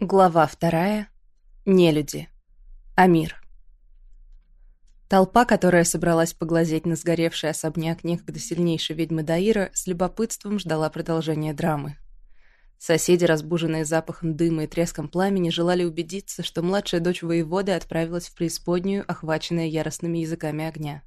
Глава вторая. Нелюди. Амир. Толпа, которая собралась поглазеть на сгоревший особняк некогда сильнейшей ведьмы Даира, с любопытством ждала продолжения драмы. Соседи, разбуженные запахом дыма и треском пламени, желали убедиться, что младшая дочь воеводы отправилась в преисподнюю, охваченная яростными языками огня.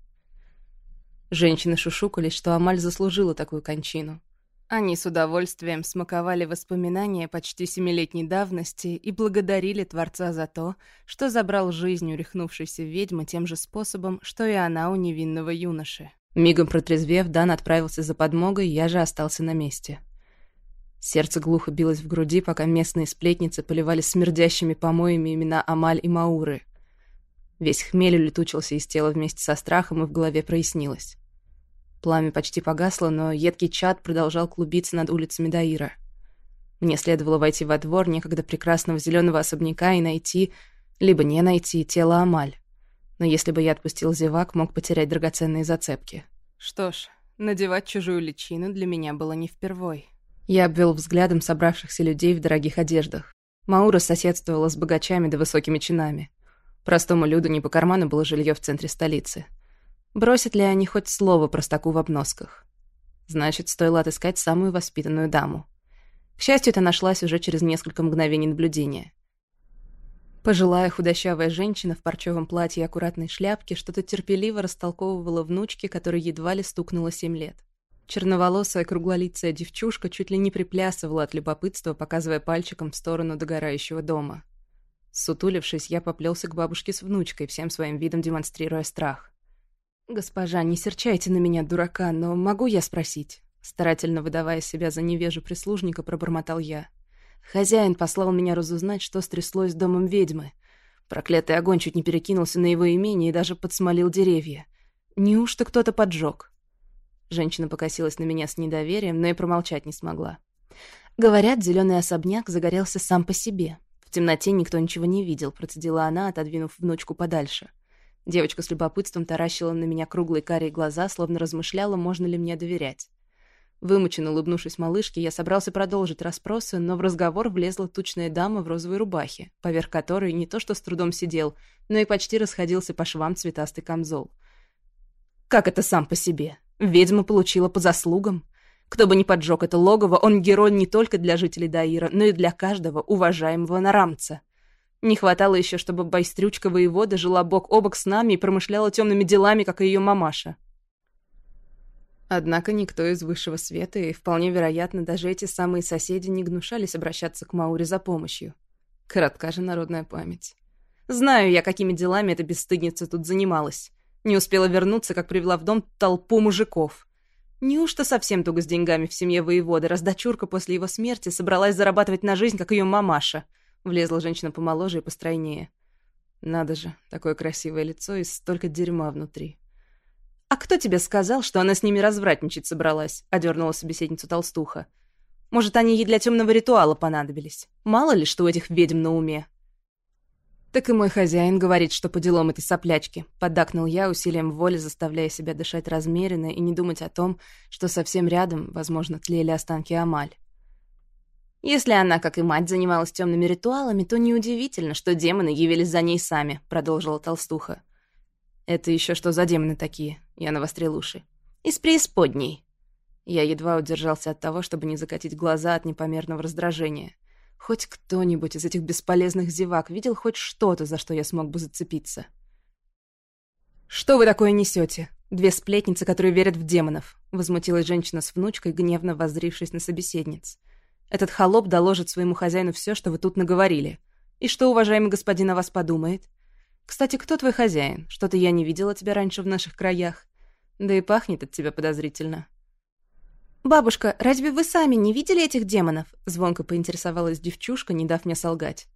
Женщины шушукались, что Амаль заслужила такую кончину. Они с удовольствием смаковали воспоминания почти семилетней давности и благодарили Творца за то, что забрал жизнь у рехнувшейся ведьмы тем же способом, что и она у невинного юноши. Мигом протрезвев, Дан отправился за подмогой, я же остался на месте. Сердце глухо билось в груди, пока местные сплетницы поливали смердящими помоями имена Амаль и Мауры. Весь хмель улетучился из тела вместе со страхом, и в голове прояснилось. Пламя почти погасло, но едкий чад продолжал клубиться над улицами Даира. Мне следовало войти во двор некогда прекрасного зеленого особняка и найти, либо не найти, тело Амаль. Но если бы я отпустил зевак, мог потерять драгоценные зацепки. Что ж, надевать чужую личину для меня было не впервой. Я обвел взглядом собравшихся людей в дорогих одеждах. Маура соседствовала с богачами да высокими чинами. Простому люду не по карману было жилье в центре столицы. Бросят ли они хоть слово простаку в обносках? Значит, стоило отыскать самую воспитанную даму. К счастью, это нашлась уже через несколько мгновений наблюдения. Пожилая худощавая женщина в парчевом платье и аккуратной шляпке что-то терпеливо растолковывала внучке, которой едва ли стукнуло семь лет. Черноволосая круглолицая девчушка чуть ли не приплясывала от любопытства, показывая пальчиком в сторону догорающего дома. Сутулившись, я поплелся к бабушке с внучкой, всем своим видом демонстрируя страх. «Госпожа, не серчайте на меня, дурака, но могу я спросить?» Старательно выдавая себя за невежу прислужника, пробормотал я. Хозяин послал меня разузнать, что стряслось с домом ведьмы. Проклятый огонь чуть не перекинулся на его имение и даже подсмолил деревья. Неужто кто-то поджег? Женщина покосилась на меня с недоверием, но и промолчать не смогла. Говорят, зеленый особняк загорелся сам по себе. В темноте никто ничего не видел, процедила она, отодвинув внучку подальше. Девочка с любопытством таращила на меня круглые карие глаза, словно размышляла, можно ли мне доверять. Вымученно улыбнувшись малышке, я собрался продолжить расспросы, но в разговор влезла тучная дама в розовой рубахе, поверх которой не то что с трудом сидел, но и почти расходился по швам цветастый камзол. «Как это сам по себе? Ведьма получила по заслугам. Кто бы ни поджег это логово, он герой не только для жителей Даира, но и для каждого уважаемого нарамца. Не хватало еще, чтобы байстрючка воевода жила бок о бок с нами и промышляла темными делами, как и ее мамаша. Однако никто из высшего света, и вполне вероятно, даже эти самые соседи не гнушались обращаться к Мауре за помощью. Коротка же народная память. Знаю я, какими делами эта бесстыдница тут занималась. Не успела вернуться, как привела в дом толпу мужиков. Неужто совсем туго с деньгами в семье воевода, раз дочурка после его смерти собралась зарабатывать на жизнь, как ее мамаша — Влезла женщина помоложе и постройнее. Надо же, такое красивое лицо и столько дерьма внутри. «А кто тебе сказал, что она с ними развратничать собралась?» — одернула собеседницу толстуха. «Может, они ей для темного ритуала понадобились? Мало ли, что у этих ведьм на уме?» «Так и мой хозяин говорит, что по делам этой соплячки», — поддакнул я усилием воли, заставляя себя дышать размеренно и не думать о том, что совсем рядом, возможно, тлели останки Амаль. Если она, как и мать, занималась темными ритуалами, то неудивительно, что демоны явились за ней сами, продолжила толстуха. Это еще что за демоны такие? Я навострил уши. Из преисподней. Я едва удержался от того, чтобы не закатить глаза от непомерного раздражения. Хоть кто-нибудь из этих бесполезных зевак видел хоть что-то, за что я смог бы зацепиться. «Что вы такое несете? Две сплетницы, которые верят в демонов», — возмутилась женщина с внучкой, гневно воззрившись на собеседниц. Этот холоп доложит своему хозяину все, что вы тут наговорили. И что уважаемый господин о вас подумает? Кстати, кто твой хозяин? Что-то я не видела тебя раньше в наших краях. Да и пахнет от тебя подозрительно. «Бабушка, разве вы сами не видели этих демонов?» Звонко поинтересовалась девчушка, не дав мне солгать.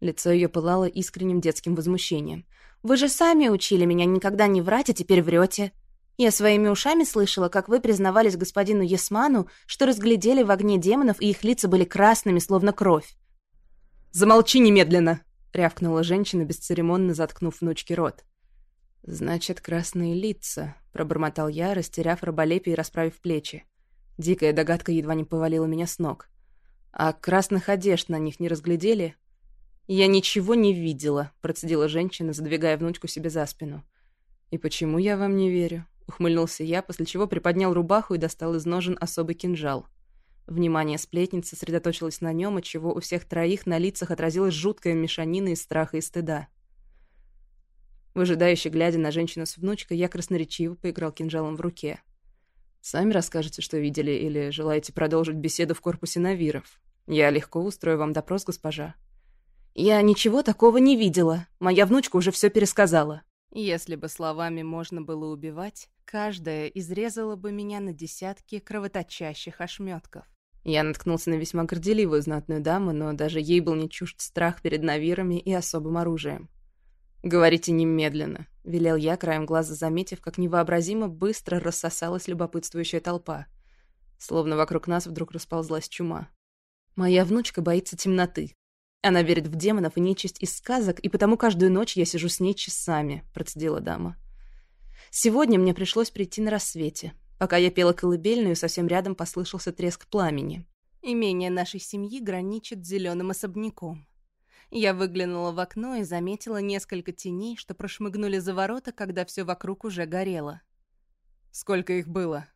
Лицо ее пылало искренним детским возмущением. «Вы же сами учили меня никогда не врать, а теперь врете. Я своими ушами слышала, как вы признавались господину Есману, что разглядели в огне демонов, и их лица были красными, словно кровь. «Замолчи немедленно!» — рявкнула женщина, бесцеремонно заткнув внучке рот. «Значит, красные лица», — пробормотал я, растеряв раболепие и расправив плечи. Дикая догадка едва не повалила меня с ног. А красных одежд на них не разглядели? Я ничего не видела, процедила женщина, задвигая внучку себе за спину. И почему я вам не верю? Ухмыльнулся я, после чего приподнял рубаху и достал из ножен особый кинжал. Внимание сплетницы сосредоточилось на нем, отчего у всех троих на лицах отразилась жуткая мешанина из страха и стыда. Выжидающе глядя на женщину с внучкой, я красноречиво поиграл кинжалом в руке. «Сами расскажете, что видели, или желаете продолжить беседу в корпусе Навиров? Я легко устрою вам допрос, госпожа». «Я ничего такого не видела. Моя внучка уже все пересказала». Если бы словами можно было убивать, каждая изрезала бы меня на десятки кровоточащих ошметков. Я наткнулся на весьма горделивую знатную даму, но даже ей был не чужд страх перед навирами и особым оружием. «Говорите немедленно», — велел я, краем глаза заметив, как невообразимо быстро рассосалась любопытствующая толпа. Словно вокруг нас вдруг расползлась чума. «Моя внучка боится темноты. Она верит в демонов и нечисть из сказок, и потому каждую ночь я сижу с ней часами», — процедила дама. «Сегодня мне пришлось прийти на рассвете. Пока я пела колыбельную, совсем рядом послышался треск пламени. Имение нашей семьи граничит с зеленым особняком. Я выглянула в окно и заметила несколько теней, что прошмыгнули за ворота, когда все вокруг уже горело. Сколько их было?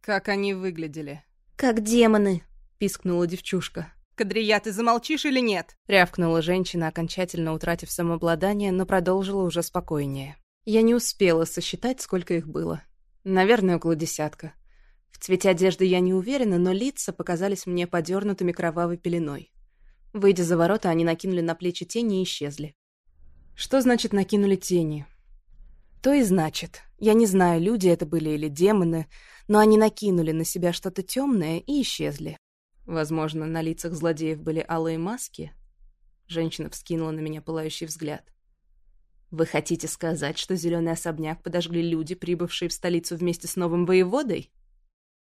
Как они выглядели? Как демоны, пискнула девчушка. «Кадрия, ты замолчишь или нет?» Рявкнула женщина, окончательно утратив самообладание, но продолжила уже спокойнее. Я не успела сосчитать, сколько их было. Наверное, около десятка. В цвете одежды я не уверена, но лица показались мне подернутыми кровавой пеленой. Выйдя за ворота, они накинули на плечи тени и исчезли. Что значит накинули тени? То и значит. Я не знаю, люди это были или демоны, но они накинули на себя что-то темное и исчезли. Возможно, на лицах злодеев были алые маски? Женщина вскинула на меня пылающий взгляд. Вы хотите сказать, что зеленый особняк подожгли люди, прибывшие в столицу вместе с новым воеводой?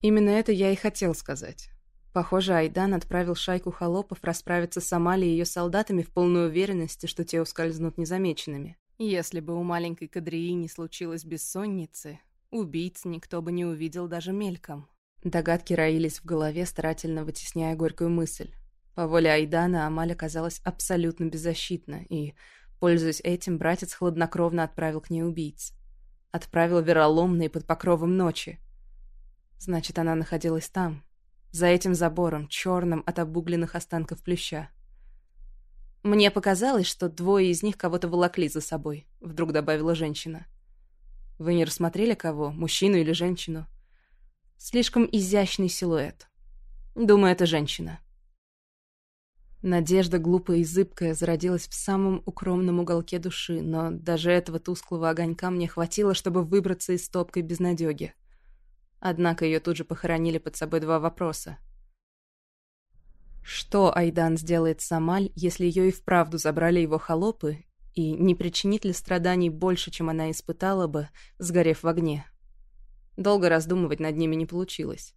Именно это я и хотел сказать. Похоже, Айдан отправил шайку холопов расправиться с Амалией и ее солдатами в полной уверенности, что те ускользнут незамеченными. Если бы у маленькой Кадрии не случилось бессонницы, убийц никто бы не увидел даже мельком. Догадки роились в голове, старательно вытесняя горькую мысль. По воле Айдана Амаль оказалась абсолютно беззащитна, и Пользуясь этим, братец хладнокровно отправил к ней убийц. Отправил вероломно под покровом ночи. Значит, она находилась там, за этим забором, черным от обугленных останков плюща. «Мне показалось, что двое из них кого-то волокли за собой», — вдруг добавила женщина. «Вы не рассмотрели кого, мужчину или женщину?» «Слишком изящный силуэт. Думаю, это женщина». Надежда, глупая и зыбкая, зародилась в самом укромном уголке души, но даже этого тусклого огонька мне хватило, чтобы выбраться из топкой безнадёги. Однако ее тут же похоронили под собой два вопроса. Что Айдан сделает с Амаль, если ее и вправду забрали его холопы, и не причинит ли страданий больше, чем она испытала бы, сгорев в огне? Долго раздумывать над ними не получилось.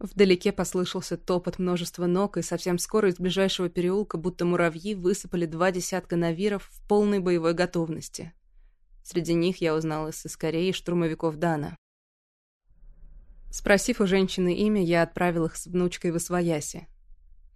Вдалеке послышался топот множества ног, и совсем скоро из ближайшего переулка, будто муравьи, высыпали два десятка навиров в полной боевой готовности. Среди них я узнала из Искарей и штурмовиков Дана. Спросив у женщины имя, я отправил их с внучкой в Освояси.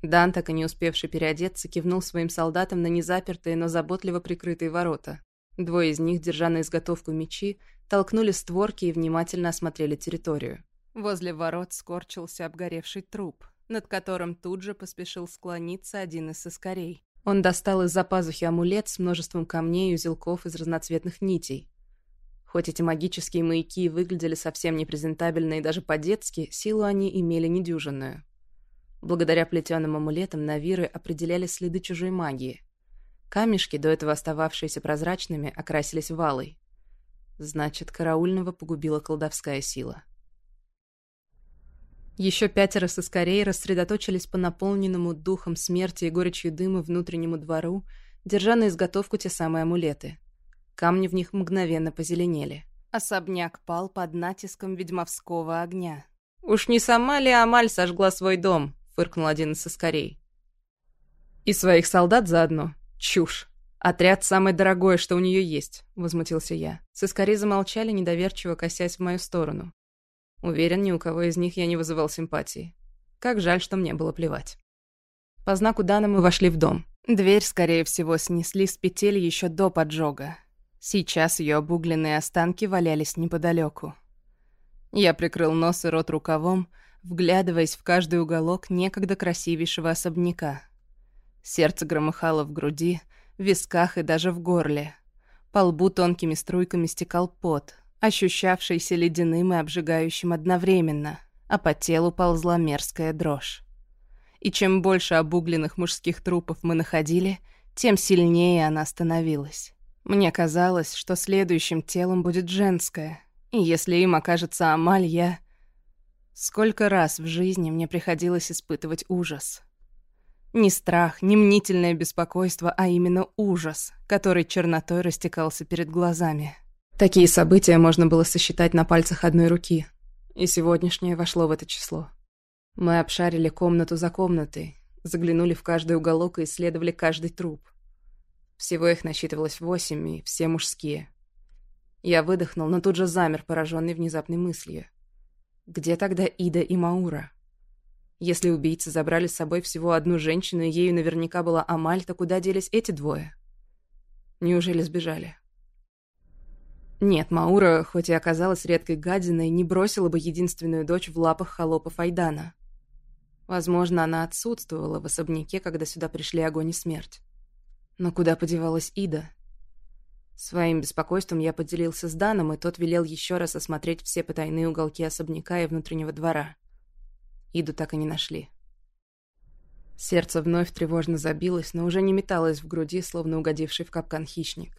Дан, так и не успевший переодеться, кивнул своим солдатам на незапертые, но заботливо прикрытые ворота. Двое из них, держа на изготовку мечи, толкнули створки и внимательно осмотрели территорию. Возле ворот скорчился обгоревший труп, над которым тут же поспешил склониться один из соскорей. Он достал из-за пазухи амулет с множеством камней и узелков из разноцветных нитей. Хоть эти магические маяки выглядели совсем непрезентабельно и даже по-детски, силу они имели недюжинную. Благодаря плетеным амулетам Навиры определяли следы чужой магии. Камешки, до этого остававшиеся прозрачными, окрасились валой. Значит, караульного погубила колдовская сила. Еще пятеро соскорей рассредоточились по наполненному духом смерти и горечью дыма внутреннему двору, держа на изготовку те самые амулеты. Камни в них мгновенно позеленели. Особняк пал под натиском ведьмовского огня. «Уж не сама ли Амаль сожгла свой дом?» — фыркнул один из соскорей. «И своих солдат заодно? Чушь! Отряд — самое дорогое, что у нее есть», — возмутился я. Соскорей замолчали, недоверчиво косясь в мою сторону. Уверен, ни у кого из них я не вызывал симпатии. Как жаль, что мне было плевать. По знаку Дана мы вошли в дом. Дверь, скорее всего, снесли с петель еще до поджога. Сейчас ее обугленные останки валялись неподалеку. Я прикрыл нос и рот рукавом, вглядываясь в каждый уголок некогда красивейшего особняка. Сердце громыхало в груди, в висках и даже в горле. По лбу тонкими струйками стекал пот, ощущавшийся ледяным и обжигающим одновременно, а по телу ползла мерзкая дрожь. И чем больше обугленных мужских трупов мы находили, тем сильнее она становилась. Мне казалось, что следующим телом будет женское, и если им окажется Амаль, я... Сколько раз в жизни мне приходилось испытывать ужас. Не страх, не мнительное беспокойство, а именно ужас, который чернотой растекался перед глазами. Такие события можно было сосчитать на пальцах одной руки, и сегодняшнее вошло в это число. Мы обшарили комнату за комнатой, заглянули в каждый уголок и исследовали каждый труп. Всего их насчитывалось восемь, и все мужские. Я выдохнул, но тут же замер, пораженный внезапной мыслью. Где тогда Ида и Маура? Если убийцы забрали с собой всего одну женщину, и ею наверняка была Амаль, то куда делись эти двое? Неужели сбежали? Нет, Маура, хоть и оказалась редкой гадиной, не бросила бы единственную дочь в лапах холопов Айдана. Возможно, она отсутствовала в особняке, когда сюда пришли огонь и смерть. Но куда подевалась Ида? Своим беспокойством я поделился с Даном, и тот велел еще раз осмотреть все потайные уголки особняка и внутреннего двора. Иду так и не нашли. Сердце вновь тревожно забилось, но уже не металось в груди, словно угодивший в капкан хищник.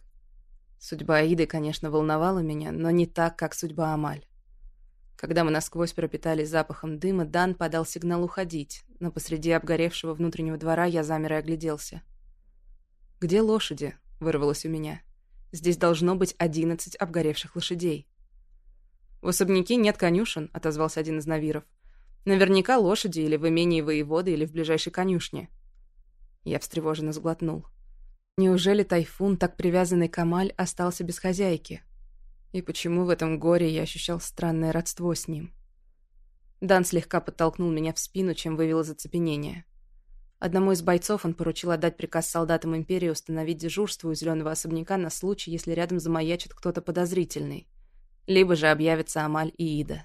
Судьба Иды, конечно, волновала меня, но не так, как судьба Амаль. Когда мы насквозь пропитались запахом дыма, Дан подал сигнал уходить, но посреди обгоревшего внутреннего двора я замер и огляделся. «Где лошади?» — вырвалось у меня. «Здесь должно быть одиннадцать обгоревших лошадей». «В особняке нет конюшен», — отозвался один из навиров. «Наверняка лошади или в имении воеводы, или в ближайшей конюшне». Я встревоженно сглотнул. Неужели Тайфун, так привязанный к Амаль, остался без хозяйки? И почему в этом горе я ощущал странное родство с ним? Дан слегка подтолкнул меня в спину, чем вывел из оцепенения. Одному из бойцов он поручил отдать приказ солдатам Империи установить дежурство у зеленого особняка на случай, если рядом замаячит кто-то подозрительный. Либо же объявятся Амаль и Ида.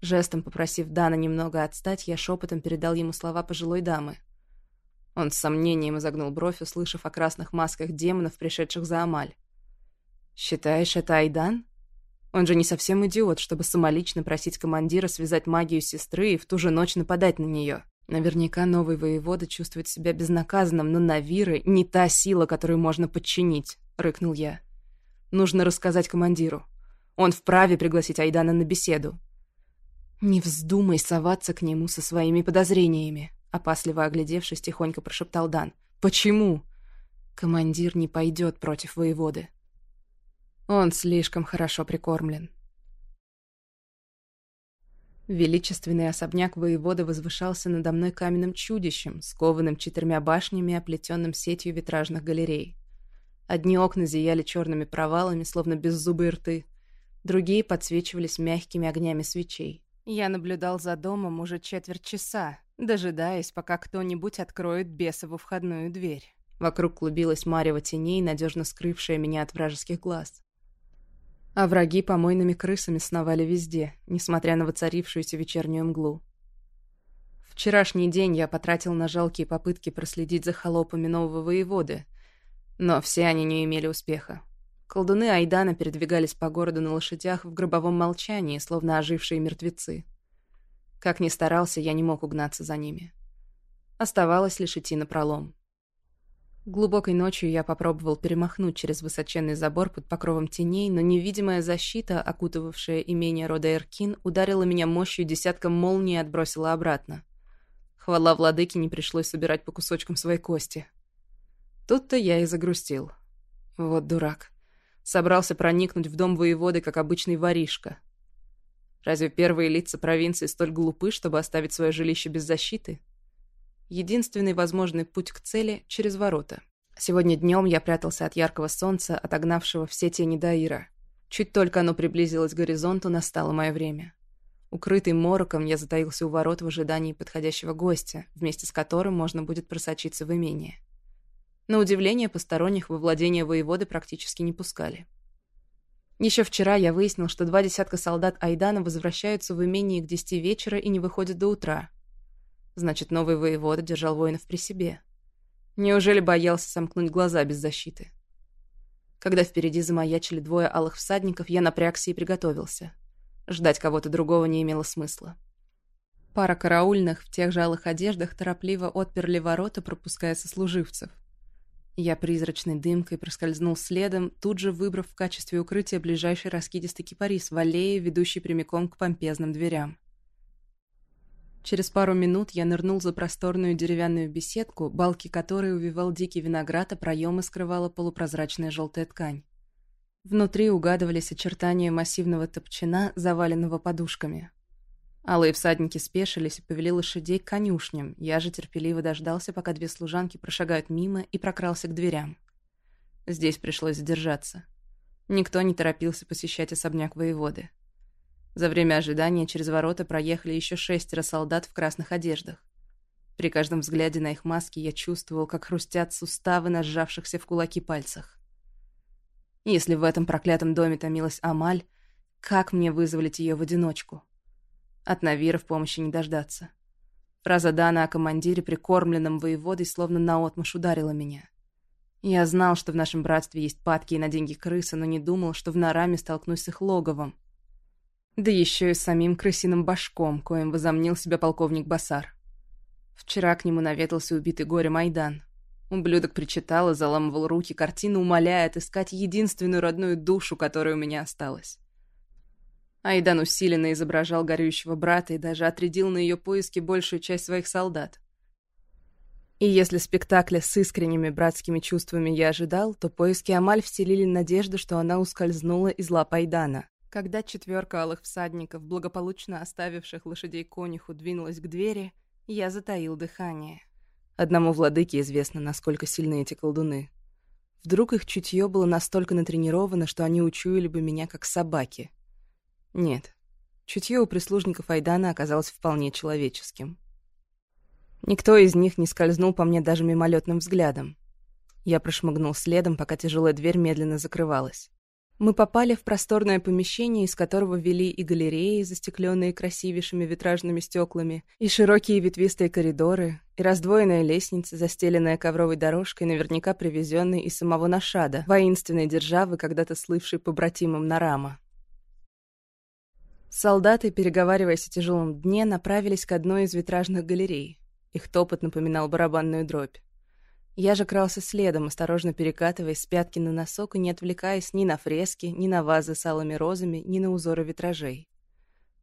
Жестом попросив Дана немного отстать, я шепотом передал ему слова пожилой дамы. Он с сомнением изогнул бровь, услышав о красных масках демонов, пришедших за Амаль. «Считаешь, это Айдан? Он же не совсем идиот, чтобы самолично просить командира связать магию сестры и в ту же ночь нападать на нее. Наверняка новый воевода чувствует себя безнаказанным, но Навиры не та сила, которую можно подчинить», — рыкнул я. «Нужно рассказать командиру. Он вправе пригласить Айдана на беседу». «Не вздумай соваться к нему со своими подозрениями», — опасливо оглядевшись, тихонько прошептал Дан. «Почему?» «Командир не пойдет против воеводы». Он слишком хорошо прикормлен. Величественный особняк воевода возвышался надо мной каменным чудищем, скованным четырьмя башнями, оплетенным сетью витражных галерей. Одни окна зияли черными провалами, словно беззубые рты, другие подсвечивались мягкими огнями свечей. Я наблюдал за домом уже четверть часа, дожидаясь, пока кто-нибудь откроет бесову входную дверь. Вокруг клубилась марево теней, надежно скрывшая меня от вражеских глаз. А враги помойными крысами сновали везде, несмотря на воцарившуюся вечернюю мглу. Вчерашний день я потратил на жалкие попытки проследить за холопами нового воеводы, но все они не имели успеха. Колдуны Айдана передвигались по городу на лошадях в гробовом молчании, словно ожившие мертвецы. Как ни старался, я не мог угнаться за ними. Оставалось лишь идти напролом. Глубокой ночью я попробовал перемахнуть через высоченный забор под покровом теней, но невидимая защита, окутывавшая имение рода Эркин, ударила меня мощью десятком молний и отбросила обратно. Хвала владыке, не пришлось собирать по кусочкам своей кости. Тут-то я и загрустил. Вот дурак. Собрался проникнуть в дом воеводы, как обычный воришка. Разве первые лица провинции столь глупы, чтобы оставить свое жилище без защиты? Единственный возможный путь к цели — через ворота. Сегодня днем я прятался от яркого солнца, отогнавшего все тени Даира. Чуть только оно приблизилось к горизонту, настало мое время. Укрытый мороком, я затаился у ворот в ожидании подходящего гостя, вместе с которым можно будет просочиться в имение. На удивление, посторонних во владение воеводы практически не пускали. Еще вчера я выяснил, что два десятка солдат Айдана возвращаются в имение к десяти вечера и не выходят до утра. Значит, новый воевода держал воинов при себе. Неужели боялся сомкнуть глаза без защиты? Когда впереди замаячили двое алых всадников, я напрягся и приготовился. Ждать кого-то другого не имело смысла. Пара караульных в тех же алых одеждах торопливо отперли ворота, пропуская сослуживцев. Я призрачной дымкой проскользнул следом, тут же выбрав в качестве укрытия ближайший раскидистый кипарис в аллее, ведущий прямиком к помпезным дверям. Через пару минут я нырнул за просторную деревянную беседку, балки которой увивал дикий виноград, а проемы скрывала полупрозрачная желтая ткань. Внутри угадывались очертания массивного топчина, заваленного подушками. Алые всадники спешились и повели лошадей к конюшням. Я же терпеливо дождался, пока две служанки прошагают мимо и прокрался к дверям. Здесь пришлось задержаться. Никто не торопился посещать особняк воеводы. За время ожидания через ворота проехали еще шестеро солдат в красных одеждах. При каждом взгляде на их маски я чувствовал, как хрустят суставы на сжавшихся в кулаки пальцах. Если в этом проклятом доме томилась Амаль, как мне вызволить ее в одиночку? От Навира в помощи не дождаться. Фраза Дана о командире, прикормленном воеводой, словно наотмашь ударила меня. Я знал, что в нашем братстве есть падки и на деньги крысы, но не думал, что в Нараме столкнусь с их логовом. Да еще и с самим крысиным башком, коим возомнил себя полковник Басар. Вчера к нему наведался убитый горе Майдан. Ублюдок причитал и заламывал руки, картину умоляя отыскать единственную родную душу, которая у меня осталась. Айдан усиленно изображал горюющего брата и даже отрядил на ее поиски большую часть своих солдат. И если спектакля с искренними братскими чувствами я ожидал, то поиски Амаль вселили надежду, что она ускользнула из лап Айдана. Когда четверка алых всадников, благополучно оставивших лошадей конюху, двинулась к двери, я затаил дыхание. Одному владыке известно, насколько сильны эти колдуны. Вдруг их чутье было настолько натренировано, что они учуяли бы меня как собаки. Нет, чутье у прислужников Айдана оказалось вполне человеческим. Никто из них не скользнул по мне даже мимолетным взглядом. Я прошмыгнул следом, пока тяжелая дверь медленно закрывалась. Мы попали в просторное помещение, из которого вели и галереи, застекленные красивейшими витражными стеклами, и широкие ветвистые коридоры, и раздвоенная лестница, застеленная ковровой дорожкой, наверняка привезенной из самого Нашада, воинственной державы, когда-то слывшей побратимом Нарама. Солдаты, переговариваясь о тяжелом дне, направились к одной из витражных галерей. Их топот напоминал барабанную дробь. Я же крался следом, осторожно перекатываясь с пятки на носок и не отвлекаясь ни на фрески, ни на вазы с алыми розами, ни на узоры витражей.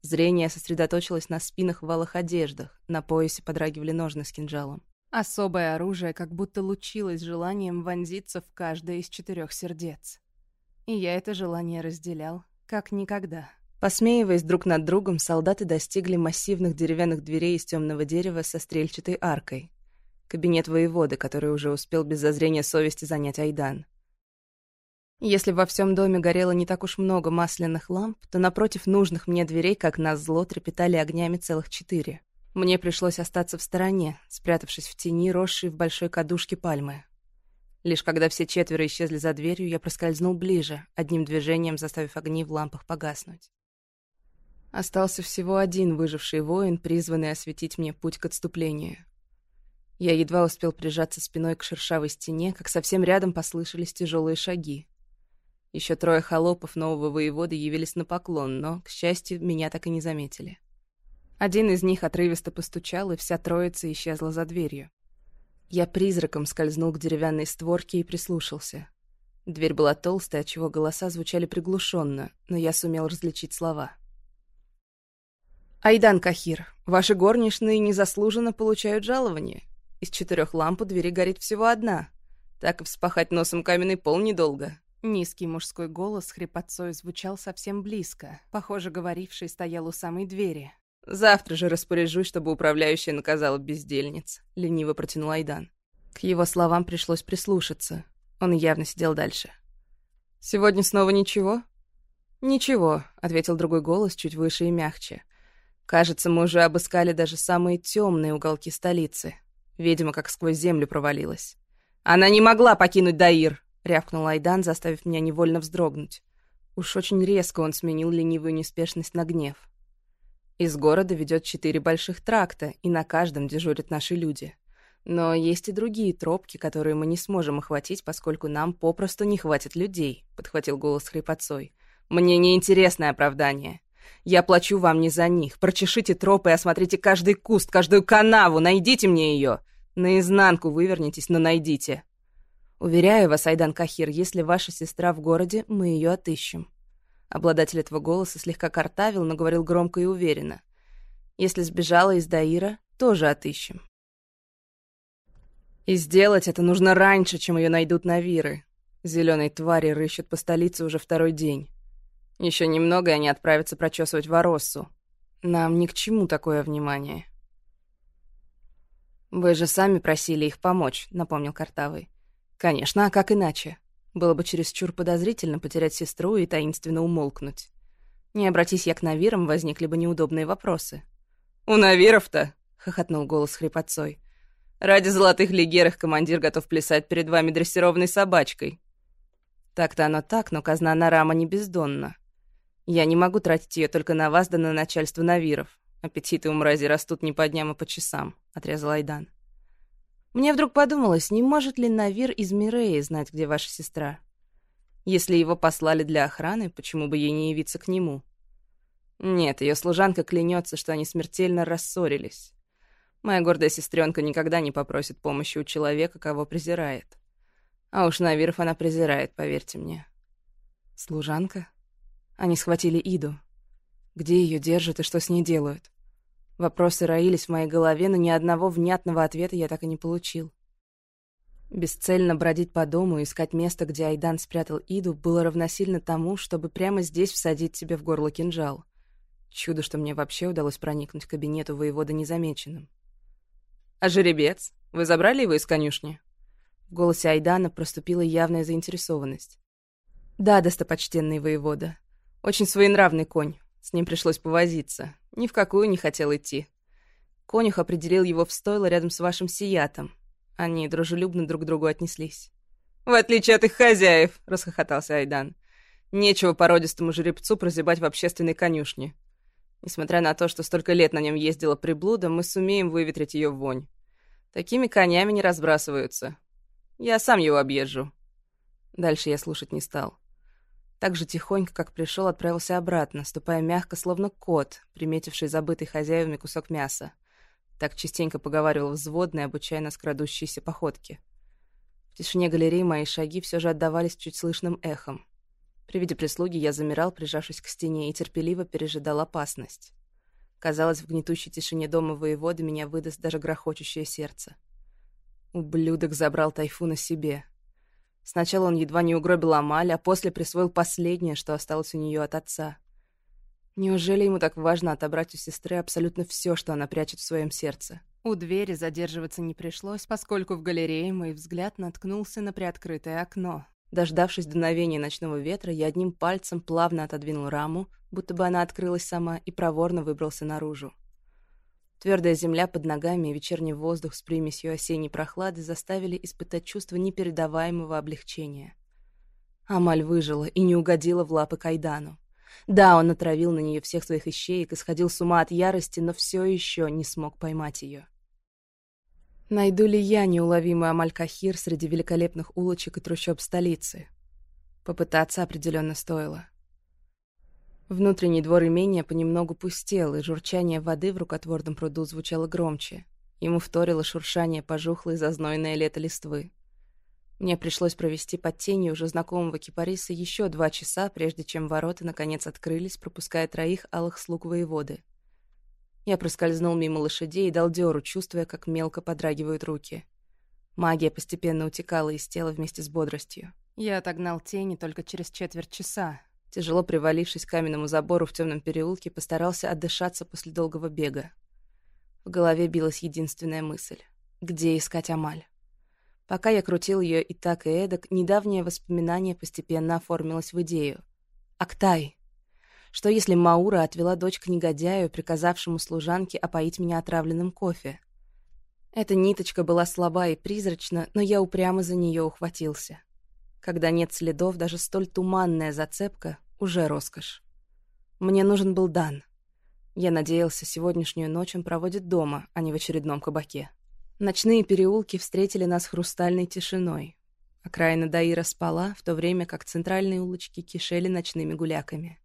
Зрение сосредоточилось на спинах в алых одеждах, на поясе подрагивали ножны с кинжалом. Особое оружие как будто лучилось желанием вонзиться в каждое из четырех сердец. И я это желание разделял, как никогда. Посмеиваясь друг над другом, солдаты достигли массивных деревянных дверей из темного дерева со стрельчатой аркой. Кабинет воеводы, который уже успел без зазрения совести занять Айдан. Если во всем доме горело не так уж много масляных ламп, то напротив нужных мне дверей, как назло, трепетали огнями целых четыре. Мне пришлось остаться в стороне, спрятавшись в тени, росшей в большой кадушке пальмы. Лишь когда все четверо исчезли за дверью, я проскользнул ближе, одним движением заставив огни в лампах погаснуть. Остался всего один выживший воин, призванный осветить мне путь к отступлению. Я едва успел прижаться спиной к шершавой стене, как совсем рядом послышались тяжелые шаги. Еще трое холопов нового воевода явились на поклон, но, к счастью, меня так и не заметили. Один из них отрывисто постучал, и вся троица исчезла за дверью. Я призраком скользнул к деревянной створке и прислушался. Дверь была толстая, отчего голоса звучали приглушенно, но я сумел различить слова — «Айдан Кахир, ваши горничные незаслуженно получают жалование. Из четырех ламп у двери горит всего одна. Так и вспахать носом каменный пол недолго». Низкий мужской голос с хрипотцой звучал совсем близко. Похоже, говоривший стоял у самой двери. «Завтра же распоряжусь, чтобы управляющая наказала бездельниц», — лениво протянул Айдан. К его словам пришлось прислушаться. Он явно сидел дальше. «Сегодня снова ничего?» «Ничего», — ответил другой голос, чуть выше и мягче. Кажется, мы уже обыскали даже самые темные уголки столицы. Видимо, как сквозь землю провалилась. «Она не могла покинуть Даир!» — рявкнул Айдан, заставив меня невольно вздрогнуть. Уж очень резко он сменил ленивую неспешность на гнев. Из города ведет четыре больших тракта, и на каждом дежурят наши люди. Но есть и другие тропки, которые мы не сможем охватить, поскольку нам попросту не хватит людей», — подхватил голос хрипотцой. «Мне не интересное оправдание. Я плачу вам не за них. Прочешите тропы и осмотрите каждый куст, каждую канаву, найдите мне ее. Наизнанку вывернитесь, но найдите. Уверяю вас, Айдан Кахир, если ваша сестра в городе, мы ее отыщем». Обладатель этого голоса слегка картавил, но говорил громко и уверенно. «Если сбежала из Даира, тоже отыщем». И сделать это нужно раньше, чем ее найдут Навиры. Зеленые твари рыщут по столице уже второй день. Еще немного, и они отправятся прочесывать Вороссу. Нам ни к чему такое внимание. «Вы же сами просили их помочь», — напомнил Картавый. «Конечно, а как иначе? Было бы чересчур подозрительно потерять сестру и таинственно умолкнуть. Не обратись я к Навирам, возникли бы неудобные вопросы». «У Навиров-то?» — хохотнул голос хрипотцой. Ради золотых легерых командир готов плясать перед вами дрессированной собачкой. Так-то оно так, но казна Нарама не бездонна. Я не могу тратить ее только на вас да на начальство Навиров. Аппетиты у мрази растут не по дням, а по часам», — отрезал Айдан. Мне вдруг подумалось, не может ли Навир из Миреи знать, где ваша сестра? Если его послали для охраны, почему бы ей не явиться к нему? Нет, ее служанка клянется, что они смертельно рассорились. Моя гордая сестренка никогда не попросит помощи у человека, кого презирает. А уж Навиров она презирает, поверьте мне. Служанка? Они схватили Иду. Где ее держат и что с ней делают? Вопросы роились в моей голове, но ни одного внятного ответа я так и не получил. Бесцельно бродить по дому и искать место, где Айдан спрятал Иду, было равносильно тому, чтобы прямо здесь всадить себе в горло кинжал. Чудо, что мне вообще удалось проникнуть к кабинету воевода незамеченным. «А жеребец? Вы забрали его из конюшни?» В голосе Айдана проступила явная заинтересованность. «Да, достопочтенный воевода. Очень своенравный конь. С ним пришлось повозиться. Ни в какую не хотел идти. Конюх определил его в стойло рядом с вашим сиятом. Они дружелюбно друг к другу отнеслись. «В отличие от их хозяев!» — расхохотался Айдан. «Нечего породистому жеребцу прозябать в общественной конюшне. Несмотря на то, что столько лет на нем ездила приблуда, мы сумеем выветрить ее вонь. Такими конями не разбрасываются. Я сам его объезжу. Дальше я слушать не стал. Так же тихонько, как пришел, отправился обратно, ступая мягко, словно кот, приметивший забытый хозяевами кусок мяса. Так частенько поговаривал взводный, обучая нас крадущейся походке. В тишине галереи мои шаги все же отдавались чуть слышным эхом. При виде прислуги я замирал, прижавшись к стене, и терпеливо пережидал опасность. Казалось, в гнетущей тишине дома воевода меня выдаст даже грохочущее сердце. Ублюдок забрал тайфуна себе. Сначала он едва не угробил Амаль, а после присвоил последнее, что осталось у нее от отца. Неужели ему так важно отобрать у сестры абсолютно все, что она прячет в своем сердце? У двери задерживаться не пришлось, поскольку в галерее мой взгляд наткнулся на приоткрытое окно, Дождавшись дуновения ночного ветра, я одним пальцем плавно отодвинул раму, будто бы она открылась сама, и проворно выбрался наружу. Твердая земля под ногами и вечерний воздух с примесью осенней прохлады заставили испытать чувство непередаваемого облегчения. Амаль выжила и не угодила в лапы Кайдану. Да, он натравил на нее всех своих ищеек и сходил с ума от ярости, но все еще не смог поймать ее. Найду ли я неуловимую Амаль-Кахир среди великолепных улочек и трущоб столицы? Попытаться определенно стоило. Внутренний двор имения понемногу пустел, и журчание воды в рукотворном пруду звучало громче. Ему вторило шуршание пожухлой зазнойное лето листвы. Мне пришлось провести под тенью уже знакомого кипариса еще два часа, прежде чем ворота наконец открылись, пропуская троих алых слуг воеводы. Я проскользнул мимо лошадей и дал дёру, чувствуя, как мелко подрагивают руки. Магия постепенно утекала из тела вместе с бодростью. Я отогнал тени только через четверть часа. Тяжело привалившись к каменному забору в темном переулке, постарался отдышаться после долгого бега. В голове билась единственная мысль. Где искать Амаль? Пока я крутил ее и так, и эдак, недавнее воспоминание постепенно оформилось в идею. Актай! Что если Маура отвела дочь к негодяю, приказавшему служанке опоить меня отравленным кофе? Эта ниточка была слаба и призрачна, но я упрямо за нее ухватился. Когда нет следов, даже столь туманная зацепка — уже роскошь. Мне нужен был Дан. Я надеялся, сегодняшнюю ночь он проводит дома, а не в очередном кабаке. Ночные переулки встретили нас хрустальной тишиной. Окраина Даира спала, в то время как центральные улочки кишели ночными гуляками.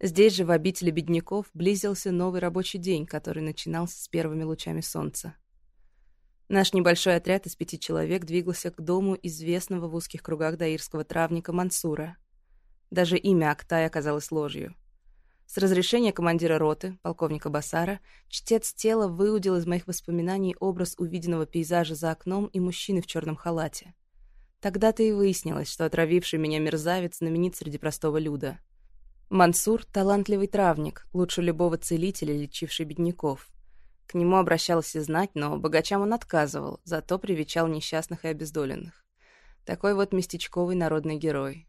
Здесь же, в обители бедняков, близился новый рабочий день, который начинался с первыми лучами солнца. Наш небольшой отряд из пяти человек двигался к дому известного в узких кругах даирского травника Мансура. Даже имя Актай оказалось ложью. С разрешения командира роты, полковника Басара, чтец тела выудил из моих воспоминаний образ увиденного пейзажа за окном и мужчины в черном халате. Тогда-то и выяснилось, что отравивший меня мерзавец знаменит среди простого люда. Мансур — талантливый травник, лучше любого целителя, лечивший бедняков. К нему обращался знать, но богачам он отказывал, зато привечал несчастных и обездоленных. Такой вот местечковый народный герой.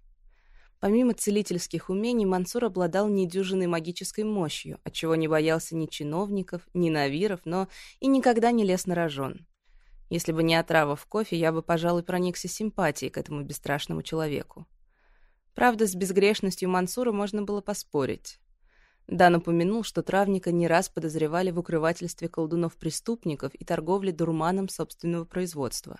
Помимо целительских умений, Мансур обладал недюжиной магической мощью, отчего не боялся ни чиновников, ни навиров, но и никогда не лез на рожон. Если бы не отрава в кофе, я бы, пожалуй, проникся симпатией к этому бесстрашному человеку. Правда, с безгрешностью Мансура можно было поспорить. Дан упомянул, что травника не раз подозревали в укрывательстве колдунов-преступников и торговле дурманом собственного производства.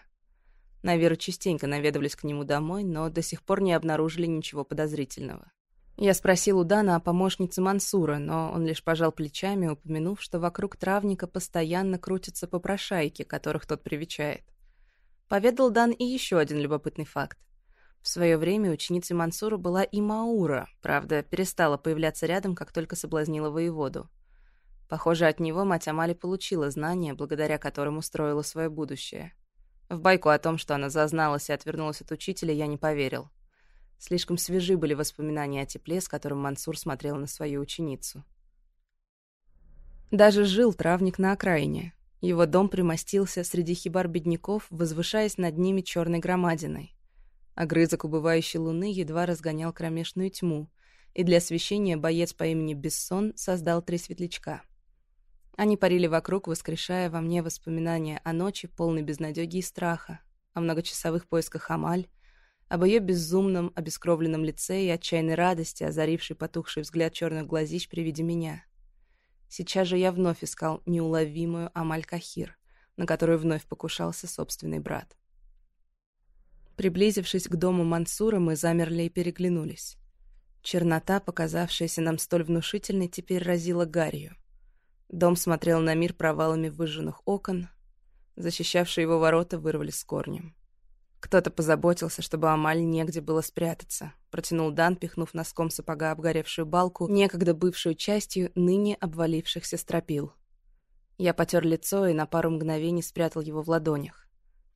Наверы частенько наведывались к нему домой, но до сих пор не обнаружили ничего подозрительного. Я спросил у Дана о помощнице Мансура, но он лишь пожал плечами, упомянув, что вокруг травника постоянно крутятся попрошайки, которых тот привечает. Поведал Дан и еще один любопытный факт. В свое время ученицей Мансура была и Маура, правда, перестала появляться рядом, как только соблазнила воеводу. Похоже, от него мать Амали получила знания, благодаря которым устроила свое будущее. В байку о том, что она зазналась и отвернулась от учителя, я не поверил. Слишком свежи были воспоминания о тепле, с которым Мансур смотрел на свою ученицу. Даже жил травник на окраине. Его дом примостился среди хибар бедняков, возвышаясь над ними черной громадиной. Огрызок убывающей луны едва разгонял кромешную тьму, и для освещения боец по имени Бессон создал три светлячка. Они парили вокруг, воскрешая во мне воспоминания о ночи, полной безнадёги и страха, о многочасовых поисках Амаль, об ее безумном, обескровленном лице и отчаянной радости, озарившей потухший взгляд черных глазищ при виде меня. Сейчас же я вновь искал неуловимую Амаль Кахир, на которую вновь покушался собственный брат. Приблизившись к дому Мансура, мы замерли и переглянулись. Чернота, показавшаяся нам столь внушительной, теперь разила гарью. Дом смотрел на мир провалами выжженных окон, защищавшие его ворота вырвались с корнем. Кто-то позаботился, чтобы Амаль негде было спрятаться. Протянул Дан, пихнув носком сапога обгоревшую балку, некогда бывшую частью ныне обвалившихся стропил. Я потер лицо и на пару мгновений спрятал его в ладонях.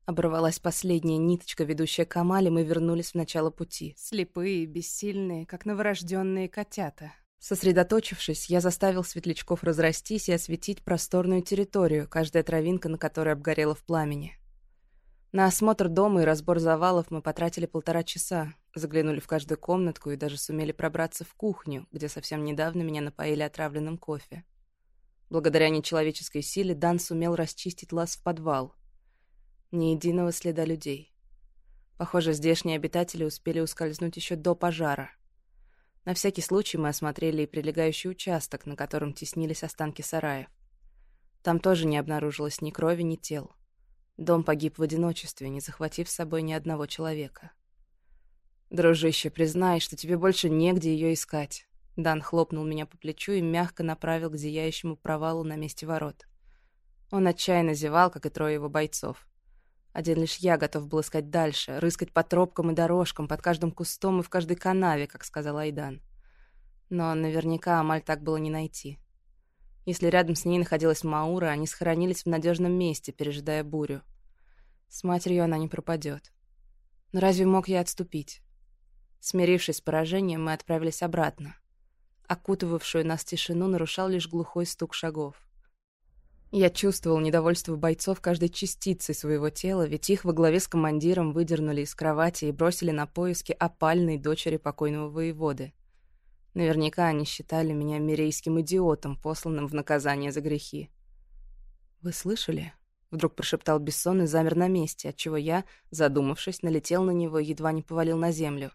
Оборвалась последняя ниточка, ведущая к Амале, мы вернулись в начало пути. Слепые, бессильные, как новорожденные котята. Сосредоточившись, я заставил светлячков разрастись и осветить просторную территорию, каждая травинка на которой обгорела в пламени. На осмотр дома и разбор завалов мы потратили полтора часа, заглянули в каждую комнатку и даже сумели пробраться в кухню, где совсем недавно меня напоили отравленным кофе. Благодаря нечеловеческой силе Дан сумел расчистить лаз в подвал — ни единого следа людей. Похоже, здешние обитатели успели ускользнуть еще до пожара. На всякий случай мы осмотрели и прилегающий участок, на котором теснились останки сараев. Там тоже не обнаружилось ни крови, ни тел. Дом погиб в одиночестве, не захватив с собой ни одного человека. «Дружище, признай, что тебе больше негде ее искать». Дан хлопнул меня по плечу и мягко направил к зияющему провалу на месте ворот. Он отчаянно зевал, как и трое его бойцов. Один лишь я готов был искать дальше, рыскать по тропкам и дорожкам, под каждым кустом и в каждой канаве, как сказал Айдан. Но наверняка Амаль так было не найти. Если рядом с ней находилась Маура, они схоронились в надежном месте, пережидая бурю. С матерью она не пропадет. Но разве мог я отступить? Смирившись с поражением, мы отправились обратно. Окутывавшую нас тишину нарушал лишь глухой стук шагов. Я чувствовал недовольство бойцов каждой частицей своего тела, ведь их во главе с командиром выдернули из кровати и бросили на поиски опальной дочери покойного воеводы. Наверняка они считали меня мирейским идиотом, посланным в наказание за грехи. «Вы слышали?» — вдруг прошептал Бессон и замер на месте, отчего я, задумавшись, налетел на него и едва не повалил на землю.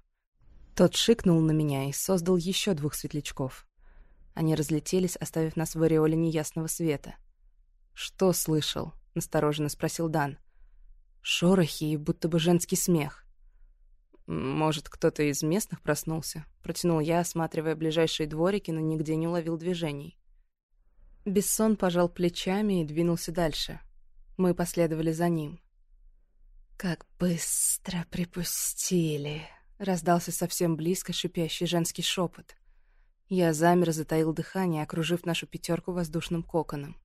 Тот шикнул на меня и создал еще двух светлячков. Они разлетелись, оставив нас в ореоле неясного света. «Что слышал?» — настороженно спросил Дан. «Шорохи и будто бы женский смех». «Может, кто-то из местных проснулся?» — протянул я, осматривая ближайшие дворики, но нигде не уловил движений. Бессон пожал плечами и двинулся дальше. Мы последовали за ним. «Как быстро припустили!» — раздался совсем близко шипящий женский шепот. Я замер, затаил дыхание, окружив нашу пятерку воздушным коконом.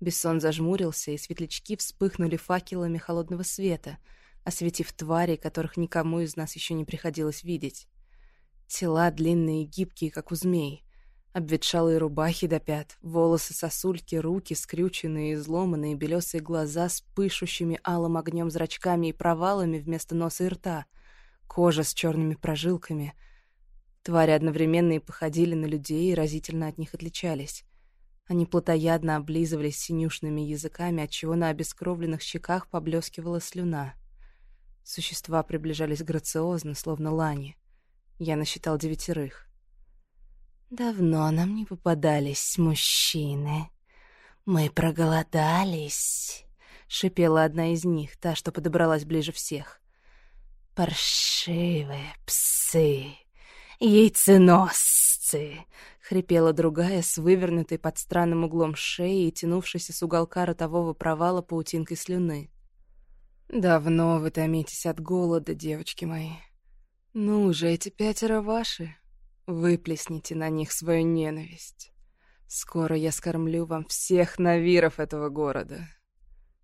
Бессон зажмурился, и светлячки вспыхнули факелами холодного света, осветив тварей, которых никому из нас еще не приходилось видеть. Тела длинные и гибкие, как у змей. Обветшалые рубахи до пят, волосы сосульки, руки скрюченные, изломанные, белесые глаза с пышущими алым огнем зрачками и провалами вместо носа и рта, кожа с черными прожилками. Твари одновременно и походили на людей, и разительно от них отличались. Они плотоядно облизывались синюшными языками, отчего на обескровленных щеках поблескивала слюна. Существа приближались грациозно, словно лани. Я насчитал девятерых. «Давно нам не попадались мужчины. Мы проголодались», — шипела одна из них, та, что подобралась ближе всех. «Паршивые псы, яйценосцы!» Хрипела другая с вывернутой под странным углом шеи и тянувшейся с уголка ротового провала паутинкой слюны. «Давно вы томитесь от голода, девочки мои. Ну же, эти пятеро ваши. Выплесните на них свою ненависть. Скоро я скормлю вам всех навиров этого города».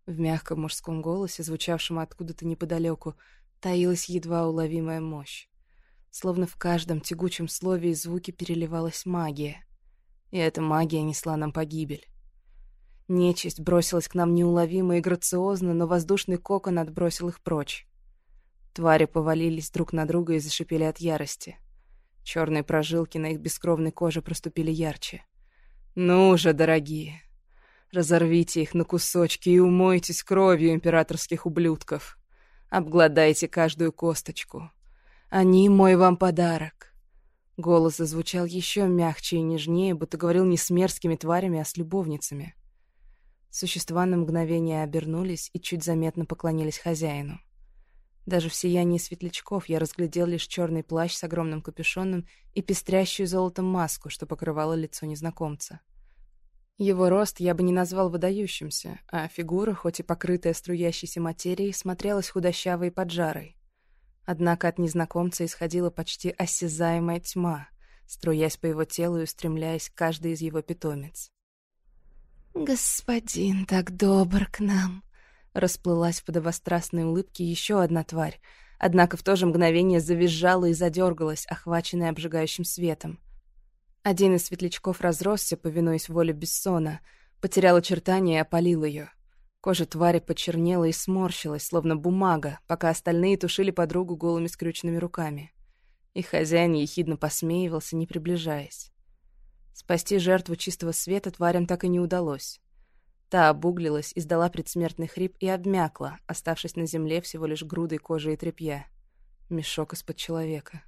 В мягком мужском голосе, звучавшем откуда-то неподалеку, таилась едва уловимая мощь. Словно в каждом тягучем слове и звуке переливалась магия. И эта магия несла нам погибель. Нечисть бросилась к нам неуловимо и грациозно, но воздушный кокон отбросил их прочь. Твари повалились друг на друга и зашипели от ярости. Черные прожилки на их бескровной коже проступили ярче. «Ну же, дорогие, разорвите их на кусочки и умойтесь кровью императорских ублюдков. Обгладайте каждую косточку. Они мой вам подарок». Голос зазвучал еще мягче и нежнее, будто говорил не с мерзкими тварями, а с любовницами. Существа на мгновение обернулись и чуть заметно поклонились хозяину. Даже в сиянии светлячков я разглядел лишь черный плащ с огромным капюшоном и пестрящую золотом маску, что покрывало лицо незнакомца. Его рост я бы не назвал выдающимся, а фигура, хоть и покрытая струящейся материей, смотрелась худощавой и поджарой. Однако от незнакомца исходила почти осязаемая тьма, струясь по его телу и устремляясь к каждой из его питомец. «Господин так добр к нам», — расплылась в подобострастной улыбке еще одна тварь, однако в то же мгновение завизжала и задергалась, охваченная обжигающим светом. Один из светлячков разросся, повинуясь воле Бессона, потерял очертания и опалил ее. Кожа твари почернела и сморщилась, словно бумага, пока остальные тушили подругу голыми скрюченными руками. Их хозяин ехидно посмеивался, не приближаясь. Спасти жертву чистого света тварям так и не удалось. Та обуглилась, издала предсмертный хрип и обмякла, оставшись на земле всего лишь грудой кожи и тряпья. Мешок из-под человека.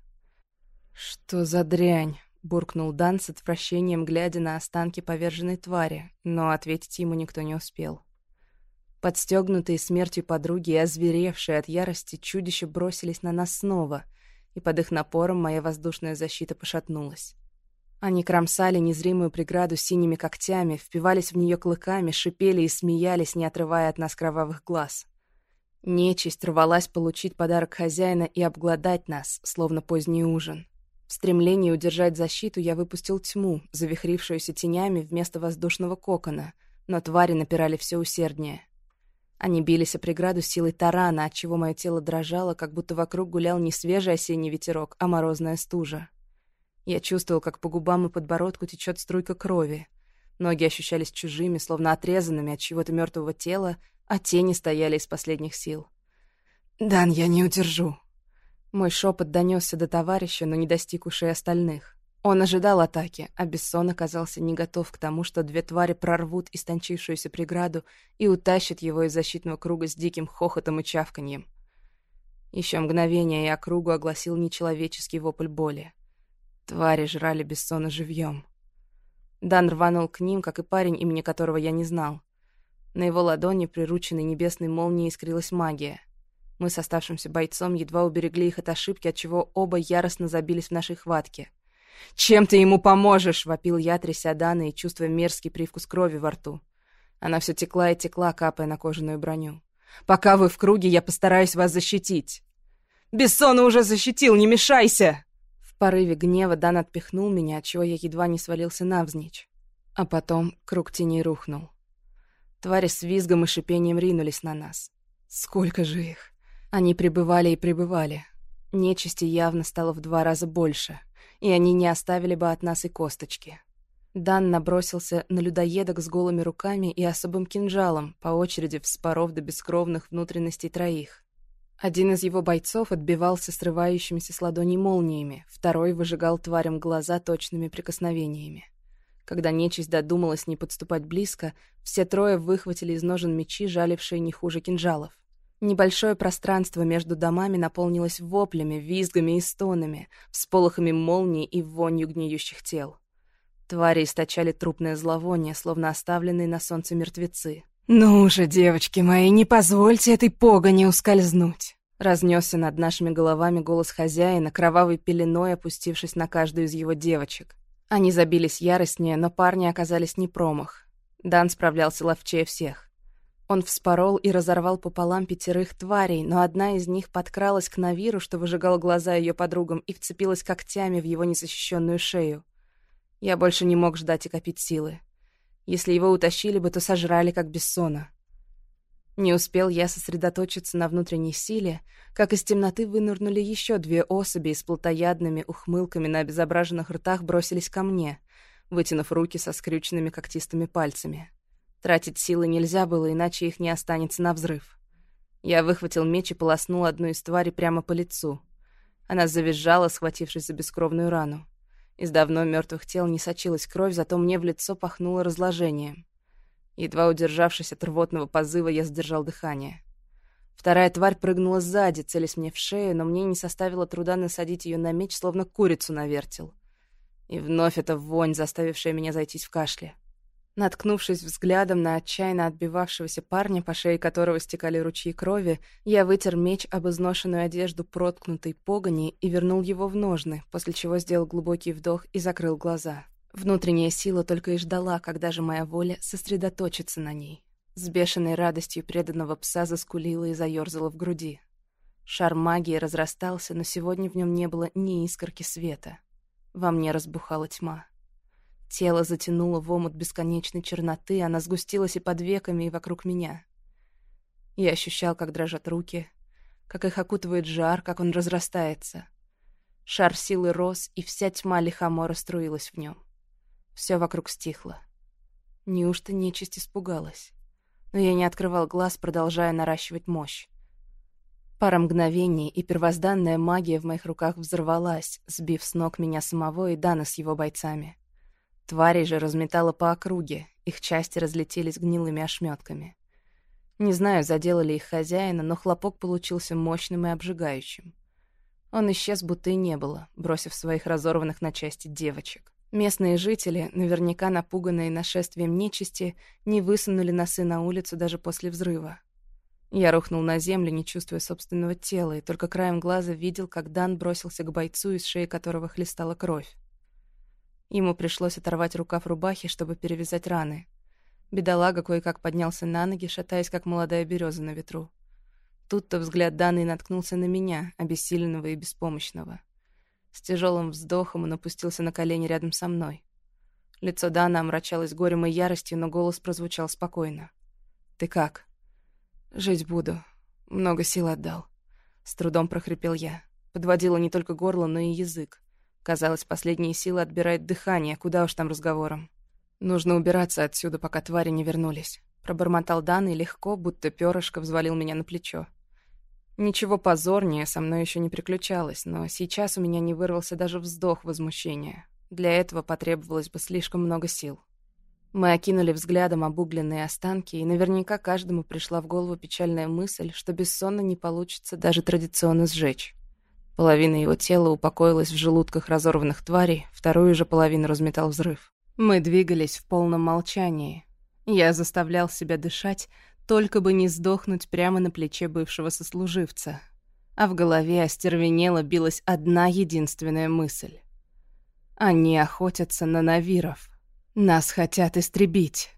«Что за дрянь?» — буркнул Дан с отвращением, глядя на останки поверженной твари, но ответить ему никто не успел. Подстегнутые смертью подруги и озверевшие от ярости чудища бросились на нас снова, и под их напором моя воздушная защита пошатнулась. Они кромсали незримую преграду синими когтями, впивались в нее клыками, шипели и смеялись, не отрывая от нас кровавых глаз. Нечисть рвалась получить подарок хозяина и обглодать нас, словно поздний ужин. В стремлении удержать защиту я выпустил тьму, завихрившуюся тенями вместо воздушного кокона, но твари напирали все усерднее. Они бились о преграду силой тарана, отчего мое тело дрожало, как будто вокруг гулял не свежий осенний ветерок, а морозная стужа. Я чувствовал, как по губам и подбородку течет струйка крови. Ноги ощущались чужими, словно отрезанными от чего-то мертвого тела, а тени стояли из последних сил. «Дан, я не удержу!» Мой шепот донесся до товарища, но не достиг ушей остальных. Он ожидал атаки, а Бессон оказался не готов к тому, что две твари прорвут истончившуюся преграду и утащат его из защитного круга с диким хохотом и чавканьем. Еще мгновение, и округу огласил нечеловеческий вопль боли. Твари жрали Бессона живьем. Дан рванул к ним, как и парень, имени которого я не знал. На его ладони, прирученной небесной молнией, искрилась магия. Мы с оставшимся бойцом едва уберегли их от ошибки, отчего оба яростно забились в нашей хватке. «Чем ты ему поможешь?» — вопил я, тряся Дана и чувствуя мерзкий привкус крови во рту. Она все текла и текла, капая на кожаную броню. «Пока вы в круге, я постараюсь вас защитить!» «Бессона уже защитил, не мешайся!» В порыве гнева Дан отпихнул меня, отчего я едва не свалился навзничь. А потом круг теней рухнул. Твари с визгом и шипением ринулись на нас. Сколько же их! Они прибывали и прибывали. Нечисти явно стало в два раза больше — и они не оставили бы от нас и косточки. Дан набросился на людоедок с голыми руками и особым кинжалом, по очереди вспоров до бескровных внутренностей троих. Один из его бойцов отбивался срывающимися с ладоней молниями, второй выжигал тварям глаза точными прикосновениями. Когда нечисть додумалась не подступать близко, все трое выхватили из ножен мечи, жалившие не хуже кинжалов. Небольшое пространство между домами наполнилось воплями, визгами и стонами, всполохами молний и вонью гниющих тел. Твари источали трупное зловоние, словно оставленные на солнце мертвецы. «Ну же, девочки мои, не позвольте этой погоне ускользнуть!» Разнесся над нашими головами голос хозяина, кровавой пеленой опустившись на каждую из его девочек. Они забились яростнее, но парни оказались не промах. Дан справлялся ловчее всех. Он вспорол и разорвал пополам пятерых тварей, но одна из них подкралась к Навиру, что выжигал глаза ее подругам, и вцепилась когтями в его незащищенную шею. Я больше не мог ждать и копить силы. Если его утащили бы, то сожрали, как бессона. Не успел я сосредоточиться на внутренней силе, как из темноты вынырнули еще две особи и с плотоядными ухмылками на обезображенных ртах бросились ко мне, вытянув руки со скрюченными когтистыми пальцами. Тратить силы нельзя было, иначе их не останется на взрыв. Я выхватил меч и полоснул одну из тварей прямо по лицу. Она завизжала, схватившись за бескровную рану. Из давно мертвых тел не сочилась кровь, зато мне в лицо пахнуло разложением. Едва удержавшись от рвотного позыва, я сдержал дыхание. Вторая тварь прыгнула сзади, целясь мне в шею, но мне не составило труда насадить ее на меч, словно курицу на вертел. И вновь эта вонь, заставившая меня зайтись в кашле. Наткнувшись взглядом на отчаянно отбивавшегося парня, по шее которого стекали ручьи крови, я вытер меч об изношенную одежду проткнутой погони и вернул его в ножны, после чего сделал глубокий вдох и закрыл глаза. Внутренняя сила только и ждала, когда же моя воля сосредоточится на ней. С бешеной радостью преданного пса заскулила и заёрзала в груди. Шар магии разрастался, но сегодня в нем не было ни искорки света. Во мне разбухала тьма. Тело затянуло в омут бесконечной черноты, она сгустилась и под веками, и вокруг меня. Я ощущал, как дрожат руки, как их окутывает жар, как он разрастается. Шар силы рос, и вся тьма лихомо расструилась в нем. Все вокруг стихло. Неужто нечисть испугалась? Но я не открывал глаз, продолжая наращивать мощь. Пара мгновений, и первозданная магия в моих руках взорвалась, сбив с ног меня самого и Дана с его бойцами. Твари же разметало по округе, их части разлетелись гнилыми ошметками. Не знаю, задело ли их хозяина, но хлопок получился мощным и обжигающим. Он исчез, будто и не было, бросив своих разорванных на части девочек. Местные жители, наверняка напуганные нашествием нечисти, не высунули носы на улицу даже после взрыва. Я рухнул на землю, не чувствуя собственного тела, и только краем глаза видел, как Дан бросился к бойцу, из шеи которого хлестала кровь. Ему пришлось оторвать рукав рубахи, чтобы перевязать раны. Бедолага кое-как поднялся на ноги, шатаясь, как молодая береза на ветру. Тут-то взгляд Даны наткнулся на меня, обессиленного и беспомощного. С тяжелым вздохом он опустился на колени рядом со мной. Лицо Дана омрачалось горем и яростью, но голос прозвучал спокойно. «Ты как?» «Жить буду. Много сил отдал». С трудом прохрипел я. Подводило не только горло, но и язык. Казалось, последние силы отбирает дыхание, куда уж там разговором. «Нужно убираться отсюда, пока твари не вернулись», — пробормотал Дан и легко, будто перышко, взвалил меня на плечо. Ничего позорнее со мной еще не приключалось, но сейчас у меня не вырвался даже вздох возмущения. Для этого потребовалось бы слишком много сил. Мы окинули взглядом обугленные останки, и наверняка каждому пришла в голову печальная мысль, что бессонно не получится даже традиционно сжечь. Половина его тела упокоилась в желудках разорванных тварей, вторую же половину разметал взрыв. Мы двигались в полном молчании. Я заставлял себя дышать, только бы не сдохнуть прямо на плече бывшего сослуживца. А в голове остервенело билась одна единственная мысль. Они охотятся на навиров. Нас хотят истребить.